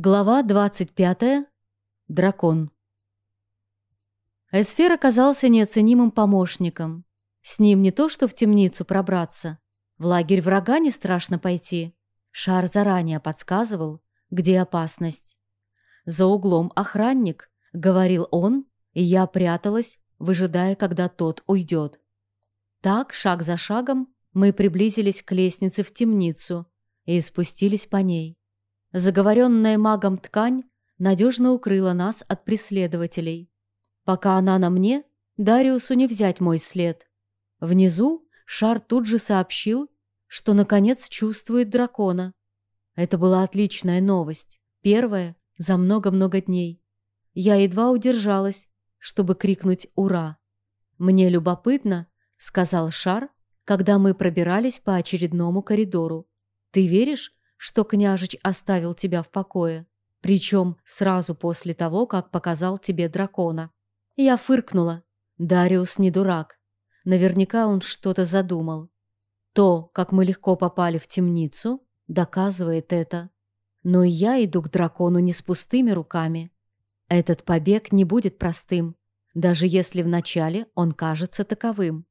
Глава 25. Дракон. Эсфер оказался неоценимым помощником. С ним не то что в темницу пробраться. В лагерь врага не страшно пойти. Шар заранее подсказывал, где опасность. «За углом охранник», — говорил он, и я пряталась, выжидая, когда тот уйдет. Так, шаг за шагом, мы приблизились к лестнице в темницу и спустились по ней. Заговоренная магом ткань надежно укрыла нас от преследователей. Пока она на мне, Дариусу не взять мой след. Внизу Шар тут же сообщил, что наконец чувствует дракона. Это была отличная новость, первая за много-много дней. Я едва удержалась, чтобы крикнуть «Ура!». «Мне любопытно», — сказал Шар, когда мы пробирались по очередному коридору. «Ты веришь, что княжич оставил тебя в покое, причем сразу после того, как показал тебе дракона. Я фыркнула. Дариус не дурак. Наверняка он что-то задумал. То, как мы легко попали в темницу, доказывает это. Но я иду к дракону не с пустыми руками. Этот побег не будет простым, даже если вначале он кажется таковым.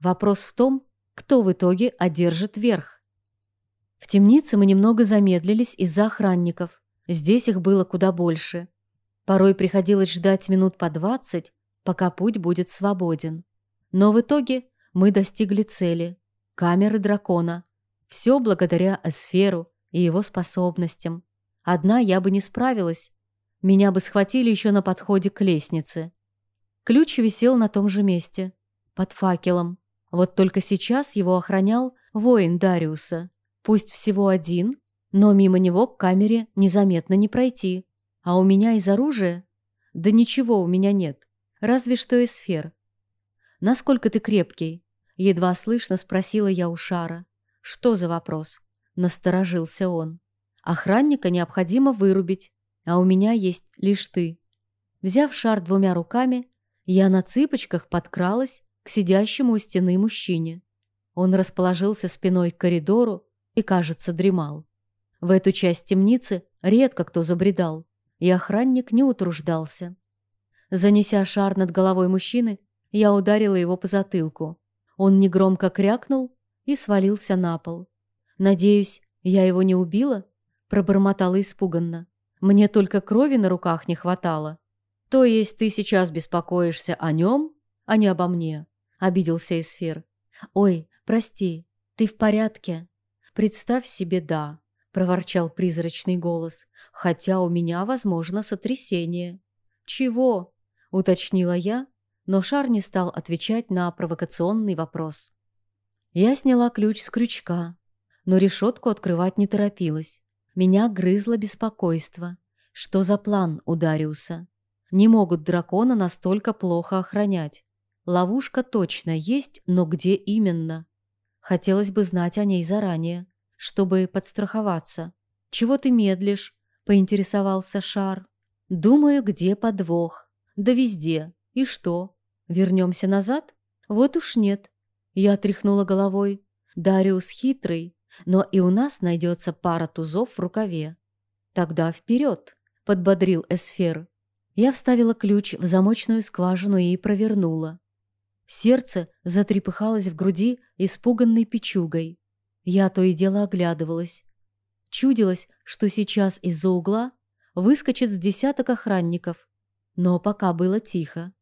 Вопрос в том, кто в итоге одержит верх. В темнице мы немного замедлились из-за охранников. Здесь их было куда больше. Порой приходилось ждать минут по двадцать, пока путь будет свободен. Но в итоге мы достигли цели – камеры дракона. Все благодаря Эсферу и его способностям. Одна я бы не справилась. Меня бы схватили еще на подходе к лестнице. Ключ висел на том же месте, под факелом. Вот только сейчас его охранял воин Дариуса. Пусть всего один, но мимо него к камере незаметно не пройти. А у меня из оружия? Да ничего у меня нет, разве что из сфер. «Насколько ты крепкий?» Едва слышно спросила я у Шара. «Что за вопрос?» Насторожился он. «Охранника необходимо вырубить, а у меня есть лишь ты». Взяв шар двумя руками, я на цыпочках подкралась к сидящему у стены мужчине. Он расположился спиной к коридору, и, кажется, дремал. В эту часть темницы редко кто забредал, и охранник не утруждался. Занеся шар над головой мужчины, я ударила его по затылку. Он негромко крякнул и свалился на пол. «Надеюсь, я его не убила?» — пробормотала испуганно. «Мне только крови на руках не хватало». «То есть ты сейчас беспокоишься о нем, а не обо мне?» — обиделся Эсфер. «Ой, прости, ты в порядке?» «Представь себе, да», — проворчал призрачный голос, «хотя у меня, возможно, сотрясение». «Чего?» — уточнила я, но Шар не стал отвечать на провокационный вопрос. Я сняла ключ с крючка, но решетку открывать не торопилась. Меня грызло беспокойство. Что за план у Дариуса? Не могут дракона настолько плохо охранять. Ловушка точно есть, но где именно? Хотелось бы знать о ней заранее, чтобы подстраховаться. «Чего ты медлишь?» — поинтересовался Шар. «Думаю, где подвох. Да везде. И что? Вернемся назад? Вот уж нет». Я тряхнула головой. Дариус хитрый, но и у нас найдется пара тузов в рукаве. «Тогда вперед!» — подбодрил Эсфер. Я вставила ключ в замочную скважину и провернула. Сердце затрепыхалось в груди испуганной печугой. Я то и дело оглядывалась. Чудилось, что сейчас из-за угла выскочит с десяток охранников. Но пока было тихо.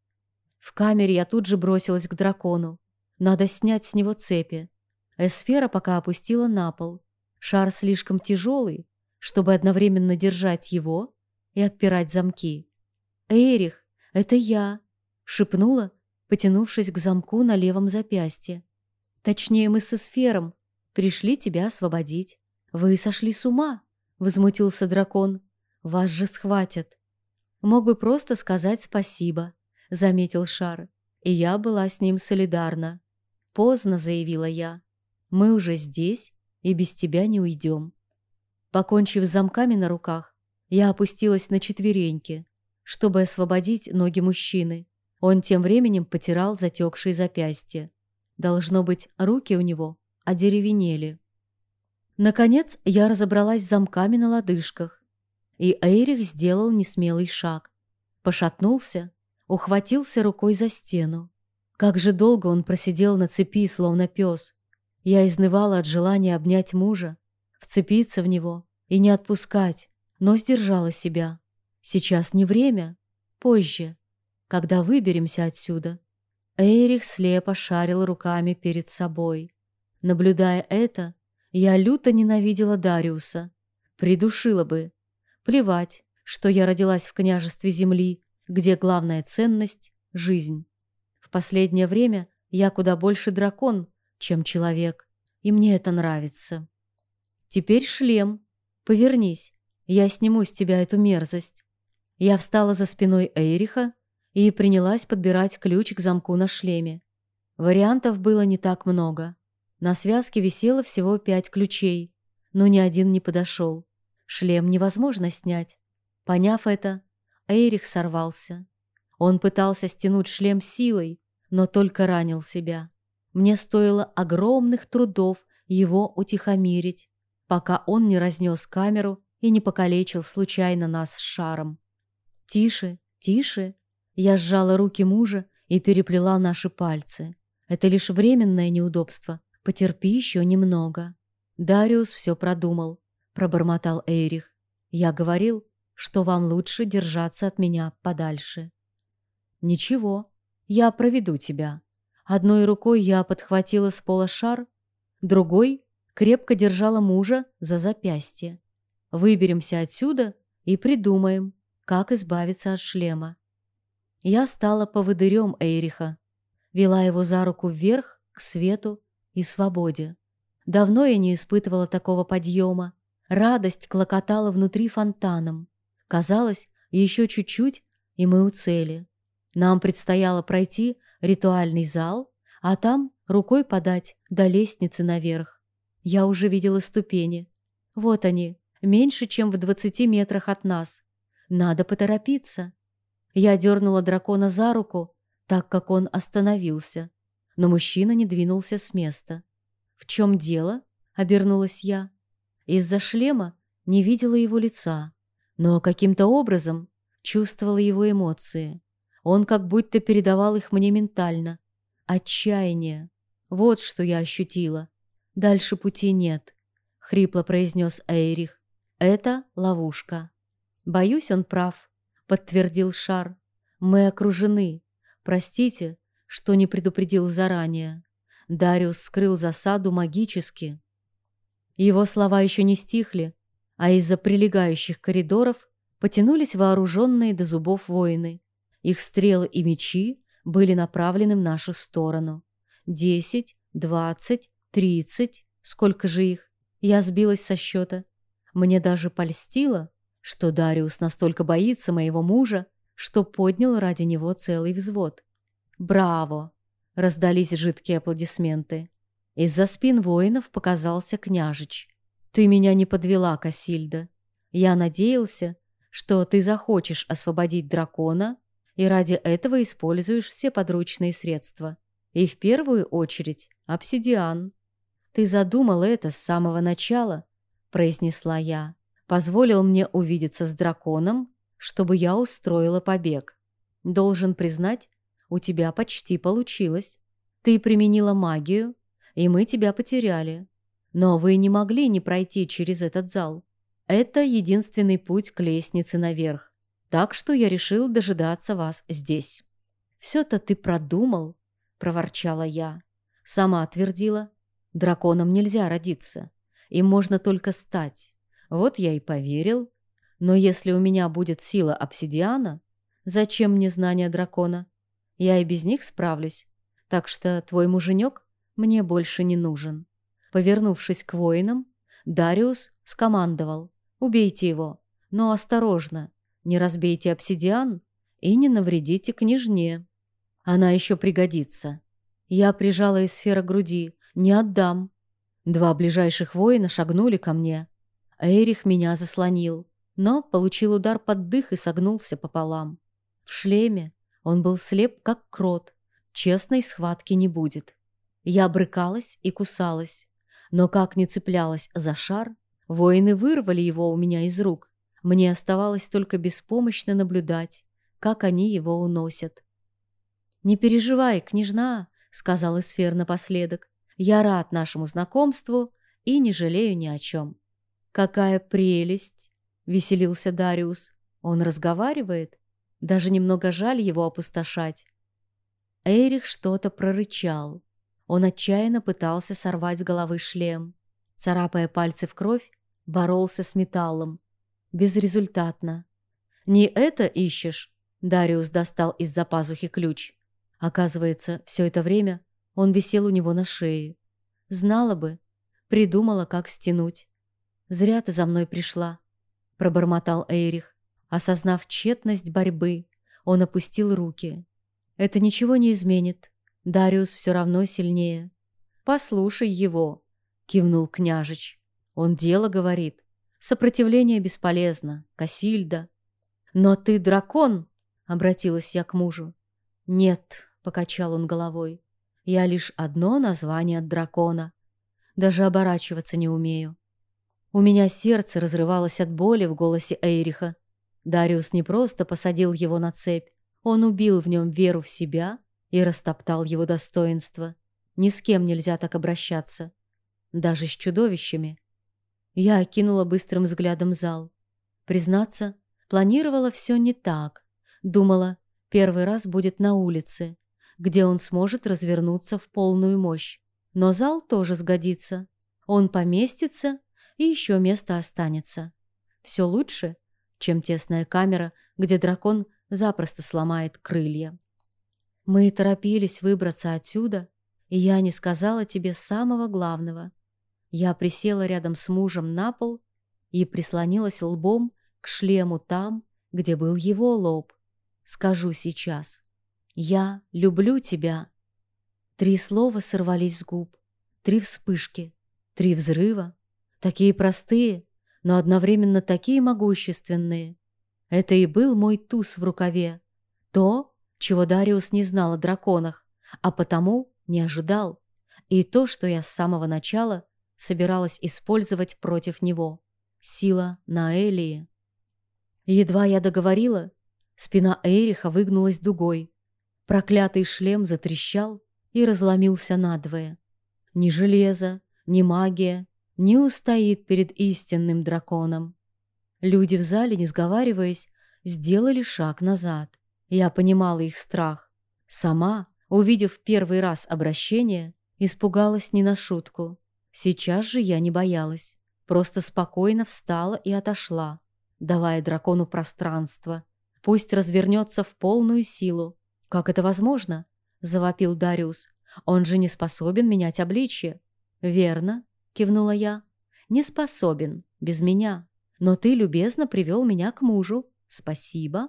В камере я тут же бросилась к дракону. Надо снять с него цепи. Эсфера пока опустила на пол. Шар слишком тяжелый, чтобы одновременно держать его и отпирать замки. «Эрих, это я!» — шепнула, потянувшись к замку на левом запястье. Точнее, мы со сфером пришли тебя освободить. Вы сошли с ума, возмутился дракон. Вас же схватят. Мог бы просто сказать спасибо, заметил Шар. И я была с ним солидарна. Поздно, заявила я. Мы уже здесь и без тебя не уйдем. Покончив с замками на руках, я опустилась на четвереньки, чтобы освободить ноги мужчины. Он тем временем потирал затекшие запястья. Должно быть, руки у него одеревенели. Наконец я разобралась с замками на лодыжках. и Эйрих сделал несмелый шаг. Пошатнулся, ухватился рукой за стену. Как же долго он просидел на цепи, словно пес. Я изнывала от желания обнять мужа, вцепиться в него и не отпускать, но сдержала себя. Сейчас не время, позже, когда выберемся отсюда. Эйрих слепо шарил руками перед собой. Наблюдая это, я люто ненавидела Дариуса. Придушила бы. Плевать, что я родилась в княжестве земли, где главная ценность — жизнь. В последнее время я куда больше дракон, чем человек, и мне это нравится. Теперь шлем. Повернись, я сниму с тебя эту мерзость. Я встала за спиной Эйриха и принялась подбирать ключ к замку на шлеме. Вариантов было не так много. На связке висело всего пять ключей, но ни один не подошел. Шлем невозможно снять. Поняв это, Эйрих сорвался. Он пытался стянуть шлем силой, но только ранил себя. Мне стоило огромных трудов его утихомирить, пока он не разнес камеру и не покалечил случайно нас с шаром. «Тише, тише!» Я сжала руки мужа и переплела наши пальцы. «Это лишь временное неудобство. Потерпи еще немного». Дариус все продумал, пробормотал Эйрих. «Я говорил, что вам лучше держаться от меня подальше». «Ничего, я проведу тебя». Одной рукой я подхватила с пола шар, другой крепко держала мужа за запястье. Выберемся отсюда и придумаем, как избавиться от шлема. Я стала поводырем Эйриха, вела его за руку вверх, к свету и свободе. Давно я не испытывала такого подъема. Радость клокотала внутри фонтаном. Казалось, еще чуть-чуть, и мы у цели. Нам предстояло пройти ритуальный зал, а там рукой подать до лестницы наверх. Я уже видела ступени. Вот они, меньше, чем в двадцати метрах от нас. Надо поторопиться. Я дернула дракона за руку, так как он остановился. Но мужчина не двинулся с места. «В чем дело?» — обернулась я. Из-за шлема не видела его лица, но каким-то образом чувствовала его эмоции. Он как будто передавал их мне ментально. Отчаяние. Вот что я ощутила. Дальше пути нет, — хрипло произнес Эйрих. Это ловушка. Боюсь, он прав, — подтвердил Шар. Мы окружены. Простите, что не предупредил заранее. Дариус скрыл засаду магически. Его слова еще не стихли, а из-за прилегающих коридоров потянулись вооруженные до зубов воины. Их стрелы и мечи были направлены в нашу сторону. Десять, двадцать, Тридцать? Сколько же их? Я сбилась со счета. Мне даже польстило, что Дариус настолько боится моего мужа, что поднял ради него целый взвод. «Браво!» — раздались жидкие аплодисменты. Из-за спин воинов показался княжич. «Ты меня не подвела, Касильда. Я надеялся, что ты захочешь освободить дракона и ради этого используешь все подручные средства. И в первую очередь обсидиан. «Ты задумал это с самого начала», — произнесла я. «Позволил мне увидеться с драконом, чтобы я устроила побег. Должен признать, у тебя почти получилось. Ты применила магию, и мы тебя потеряли. Но вы не могли не пройти через этот зал. Это единственный путь к лестнице наверх. Так что я решил дожидаться вас здесь». «Все-то ты продумал», — проворчала я. Сама твердила, Драконом нельзя родиться. Им можно только стать. Вот я и поверил. Но если у меня будет сила обсидиана, зачем мне знания дракона? Я и без них справлюсь. Так что твой муженек мне больше не нужен. Повернувшись к воинам, Дариус скомандовал. «Убейте его, но осторожно, не разбейте обсидиан и не навредите княжне. Она еще пригодится». Я прижала эсфера груди, не отдам. Два ближайших воина шагнули ко мне. Эрих меня заслонил, но получил удар под дых и согнулся пополам. В шлеме он был слеп, как крот. Честной схватки не будет. Я брыкалась и кусалась. Но как не цеплялась за шар, воины вырвали его у меня из рук, Мне оставалось только беспомощно наблюдать, как они его уносят. «Не переживай, княжна», — сказал Эсфер напоследок. «Я рад нашему знакомству и не жалею ни о чем». «Какая прелесть!» — веселился Дариус. «Он разговаривает? Даже немного жаль его опустошать». Эрих что-то прорычал. Он отчаянно пытался сорвать с головы шлем. Царапая пальцы в кровь, боролся с металлом. Безрезультатно. «Не это ищешь?» Дариус достал из-за пазухи ключ. Оказывается, все это время он висел у него на шее. Знала бы, придумала, как стянуть. «Зря ты за мной пришла», — пробормотал Эйрих. Осознав тщетность борьбы, он опустил руки. «Это ничего не изменит. Дариус все равно сильнее». «Послушай его», — кивнул княжич. «Он дело говорит. Сопротивление бесполезно. Касильда». «Но ты дракон», — обратилась я к мужу. «Нет», — покачал он головой. «Я лишь одно название от дракона. Даже оборачиваться не умею». У меня сердце разрывалось от боли в голосе Эйриха. Дариус не просто посадил его на цепь, он убил в нем веру в себя и растоптал его достоинство. Ни с кем нельзя так обращаться. Даже с чудовищами. Я окинула быстрым взглядом зал. Признаться, планировала все не так. Думала, первый раз будет на улице где он сможет развернуться в полную мощь. Но зал тоже сгодится. Он поместится, и еще место останется. Все лучше, чем тесная камера, где дракон запросто сломает крылья. Мы торопились выбраться отсюда, и я не сказала тебе самого главного. Я присела рядом с мужем на пол и прислонилась лбом к шлему там, где был его лоб. Скажу сейчас. «Я люблю тебя». Три слова сорвались с губ. Три вспышки. Три взрыва. Такие простые, но одновременно такие могущественные. Это и был мой туз в рукаве. То, чего Дариус не знал о драконах, а потому не ожидал. И то, что я с самого начала собиралась использовать против него. Сила на Элии. Едва я договорила, спина Эриха выгнулась дугой. Проклятый шлем затрещал и разломился надвое. Ни железо, ни магия не устоит перед истинным драконом. Люди в зале, не сговариваясь, сделали шаг назад. Я понимала их страх. Сама, увидев первый раз обращение, испугалась не на шутку. Сейчас же я не боялась. Просто спокойно встала и отошла, давая дракону пространство. Пусть развернется в полную силу, «Как это возможно?» — завопил Дариус. «Он же не способен менять обличье». «Верно», — кивнула я. «Не способен, без меня. Но ты любезно привел меня к мужу. Спасибо».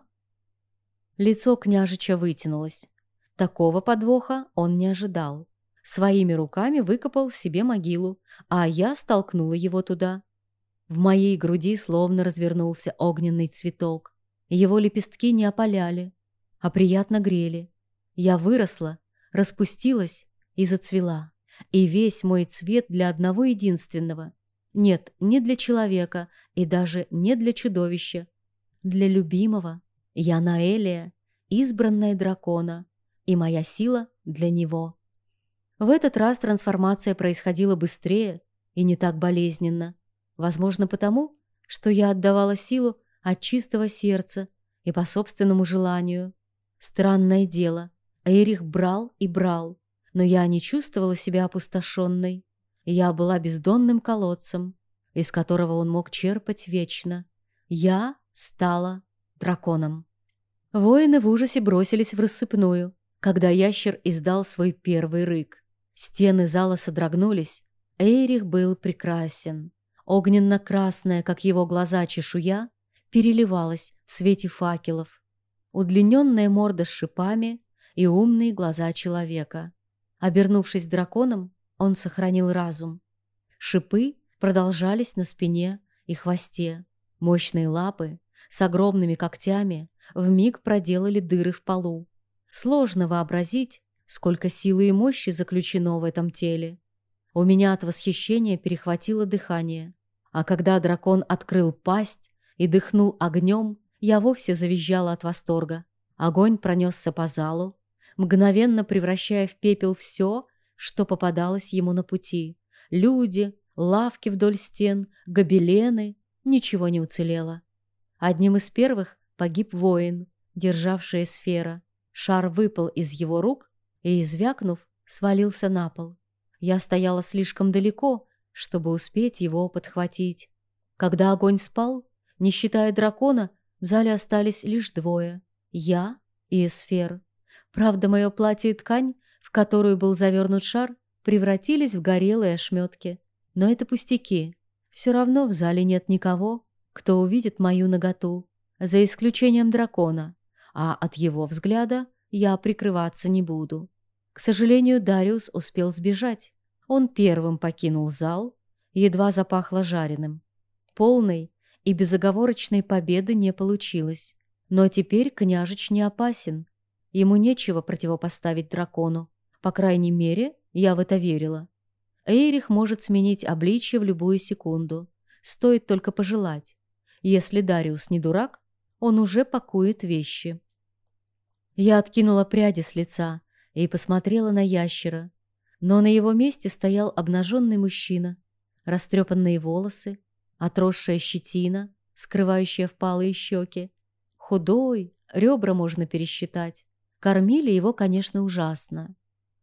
Лицо княжича вытянулось. Такого подвоха он не ожидал. Своими руками выкопал себе могилу, а я столкнула его туда. В моей груди словно развернулся огненный цветок. Его лепестки не опаляли, а приятно грели. Я выросла, распустилась и зацвела. И весь мой цвет для одного единственного. Нет, не для человека и даже не для чудовища. Для любимого. Я Наэлия, избранная дракона, и моя сила для него. В этот раз трансформация происходила быстрее и не так болезненно. Возможно, потому, что я отдавала силу от чистого сердца и по собственному желанию. Странное дело. Эрих брал и брал, но я не чувствовала себя опустошенной. Я была бездонным колодцем, из которого он мог черпать вечно. Я стала драконом. Воины в ужасе бросились в рассыпную, когда ящер издал свой первый рык. Стены зала содрогнулись. Эрих был прекрасен. Огненно-красная, как его глаза чешуя, переливалась в свете факелов удлиненная морда с шипами и умные глаза человека. Обернувшись драконом, он сохранил разум. Шипы продолжались на спине и хвосте. Мощные лапы с огромными когтями вмиг проделали дыры в полу. Сложно вообразить, сколько силы и мощи заключено в этом теле. У меня от восхищения перехватило дыхание. А когда дракон открыл пасть, и дыхнул огнем, я вовсе завизжала от восторга. Огонь пронесся по залу, мгновенно превращая в пепел все, что попадалось ему на пути. Люди, лавки вдоль стен, гобелены, ничего не уцелело. Одним из первых погиб воин, державший сфера. Шар выпал из его рук и, извякнув, свалился на пол. Я стояла слишком далеко, чтобы успеть его подхватить. Когда огонь спал, не считая дракона, в зале остались лишь двое — я и Эсфер. Правда, мое платье и ткань, в которую был завернут шар, превратились в горелые ошметки. Но это пустяки. Все равно в зале нет никого, кто увидит мою наготу, за исключением дракона, а от его взгляда я прикрываться не буду. К сожалению, Дариус успел сбежать. Он первым покинул зал, едва запахло жареным. Полной и безоговорочной победы не получилось. Но теперь княжич не опасен. Ему нечего противопоставить дракону. По крайней мере, я в это верила. Эйрих может сменить обличье в любую секунду. Стоит только пожелать. Если Дариус не дурак, он уже пакует вещи. Я откинула пряди с лица и посмотрела на ящера. Но на его месте стоял обнаженный мужчина. Растрепанные волосы, отросшая щетина, скрывающая впалые щеки. Худой, ребра можно пересчитать. Кормили его, конечно, ужасно.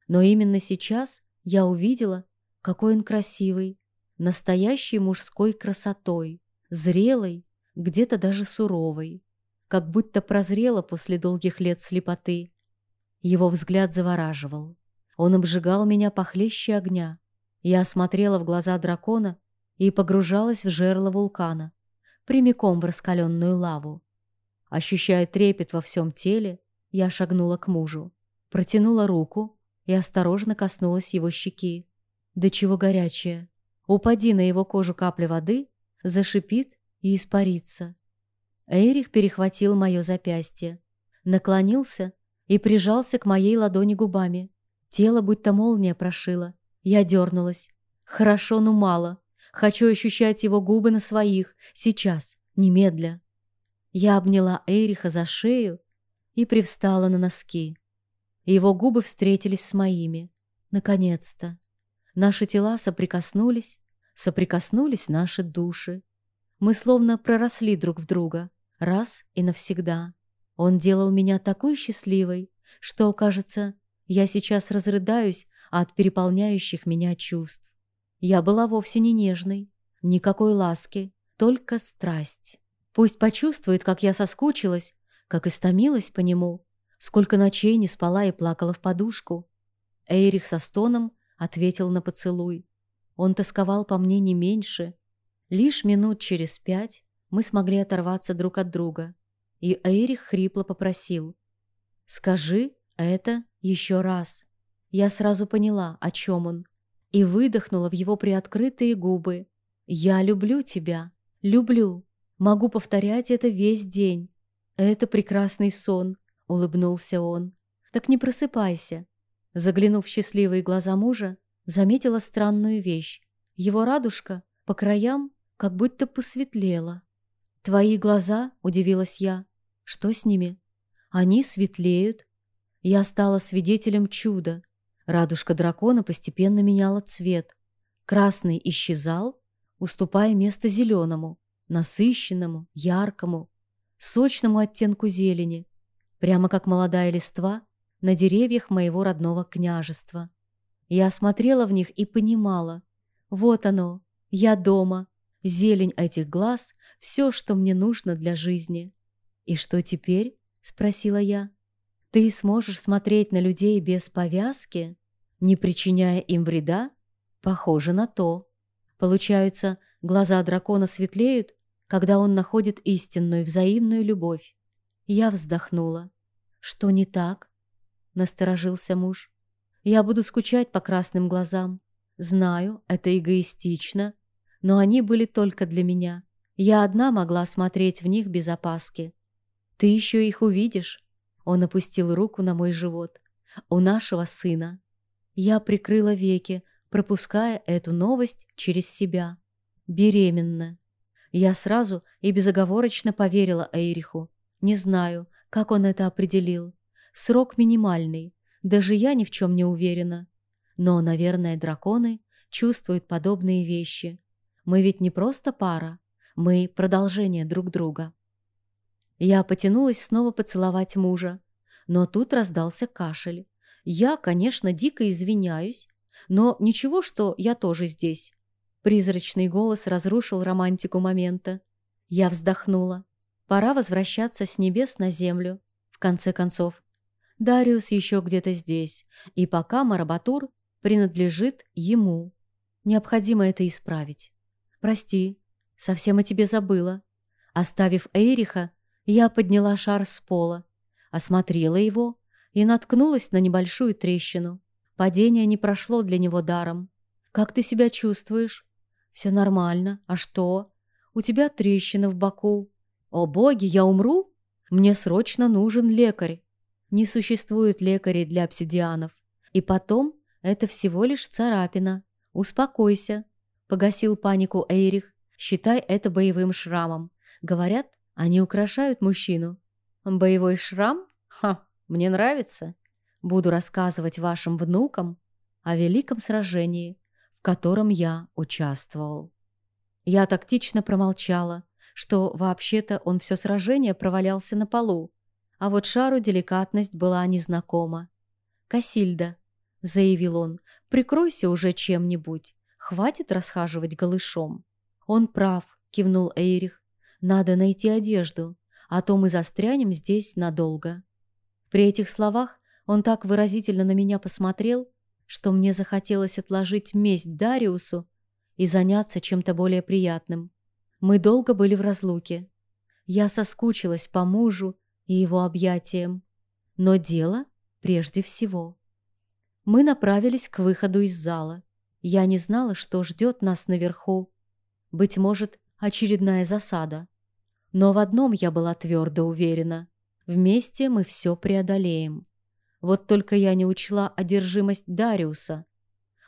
Но именно сейчас я увидела, какой он красивый, настоящей мужской красотой, зрелой, где-то даже суровой, как будто прозрела после долгих лет слепоты. Его взгляд завораживал. Он обжигал меня похлеще огня. Я осмотрела в глаза дракона и погружалась в жерло вулкана, прямиком в раскаленную лаву. Ощущая трепет во всем теле, я шагнула к мужу, протянула руку и осторожно коснулась его щеки. Да чего горячая. Упади на его кожу капля воды, зашипит и испарится. Эрих перехватил мое запястье, наклонился и прижался к моей ладони губами. Тело будто молния прошила. Я дернулась. Хорошо, но мало. Хочу ощущать его губы на своих, сейчас, немедля. Я обняла Эриха за шею и привстала на носки. Его губы встретились с моими. Наконец-то. Наши тела соприкоснулись, соприкоснулись наши души. Мы словно проросли друг в друга, раз и навсегда. Он делал меня такой счастливой, что, кажется, я сейчас разрыдаюсь от переполняющих меня чувств. Я была вовсе не нежной, никакой ласки, только страсть. Пусть почувствует, как я соскучилась, как истомилась по нему, сколько ночей не спала и плакала в подушку. Эйрих со стоном ответил на поцелуй. Он тосковал по мне не меньше. Лишь минут через пять мы смогли оторваться друг от друга, и Эйрих хрипло попросил. «Скажи это еще раз». Я сразу поняла, о чем он и выдохнула в его приоткрытые губы. «Я люблю тебя, люблю. Могу повторять это весь день. Это прекрасный сон», — улыбнулся он. «Так не просыпайся». Заглянув в счастливые глаза мужа, заметила странную вещь. Его радужка по краям как будто посветлела. «Твои глаза?» — удивилась я. «Что с ними?» «Они светлеют». Я стала свидетелем чуда — Радужка дракона постепенно меняла цвет. Красный исчезал, уступая место зеленому, насыщенному, яркому, сочному оттенку зелени, прямо как молодая листва на деревьях моего родного княжества. Я смотрела в них и понимала. Вот оно, я дома, зелень этих глаз — все, что мне нужно для жизни. «И что теперь?» — спросила я. «Ты сможешь смотреть на людей без повязки?» не причиняя им вреда? Похоже на то. Получается, глаза дракона светлеют, когда он находит истинную взаимную любовь. Я вздохнула. Что не так? Насторожился муж. Я буду скучать по красным глазам. Знаю, это эгоистично, но они были только для меня. Я одна могла смотреть в них без опаски. Ты еще их увидишь. Он опустил руку на мой живот. У нашего сына. Я прикрыла веки, пропуская эту новость через себя. Беременна. Я сразу и безоговорочно поверила Эйриху. Не знаю, как он это определил. Срок минимальный. Даже я ни в чем не уверена. Но, наверное, драконы чувствуют подобные вещи. Мы ведь не просто пара. Мы продолжение друг друга. Я потянулась снова поцеловать мужа. Но тут раздался кашель. Я, конечно, дико извиняюсь, но ничего, что я тоже здесь. Призрачный голос разрушил романтику момента. Я вздохнула. Пора возвращаться с небес на землю. В конце концов, Дариус еще где-то здесь, и пока Марабатур принадлежит ему. Необходимо это исправить. Прости, совсем о тебе забыла. Оставив Эйриха, я подняла шар с пола, осмотрела его и наткнулась на небольшую трещину. Падение не прошло для него даром. «Как ты себя чувствуешь?» «Все нормально. А что? У тебя трещина в боку. О боги, я умру? Мне срочно нужен лекарь. Не существует лекарей для обсидианов. И потом, это всего лишь царапина. Успокойся. Погасил панику Эйрих. Считай это боевым шрамом. Говорят, они украшают мужчину. Боевой шрам? Ха, мне нравится. Буду рассказывать вашим внукам о великом сражении, в котором я участвовал. Я тактично промолчала, что вообще-то он все сражение провалялся на полу, а вот Шару деликатность была незнакома. «Касильда», — заявил он, — «прикройся уже чем-нибудь, хватит расхаживать голышом». «Он прав», — кивнул Эйрих, — «надо найти одежду, а то мы застрянем здесь надолго». При этих словах он так выразительно на меня посмотрел, что мне захотелось отложить месть Дариусу и заняться чем-то более приятным. Мы долго были в разлуке. Я соскучилась по мужу и его объятиям. Но дело прежде всего. Мы направились к выходу из зала. Я не знала, что ждет нас наверху. Быть может, очередная засада. Но в одном я была твердо уверена. Вместе мы все преодолеем. Вот только я не учла одержимость Дариуса.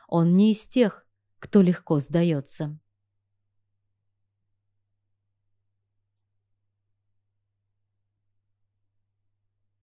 Он не из тех, кто легко сдается.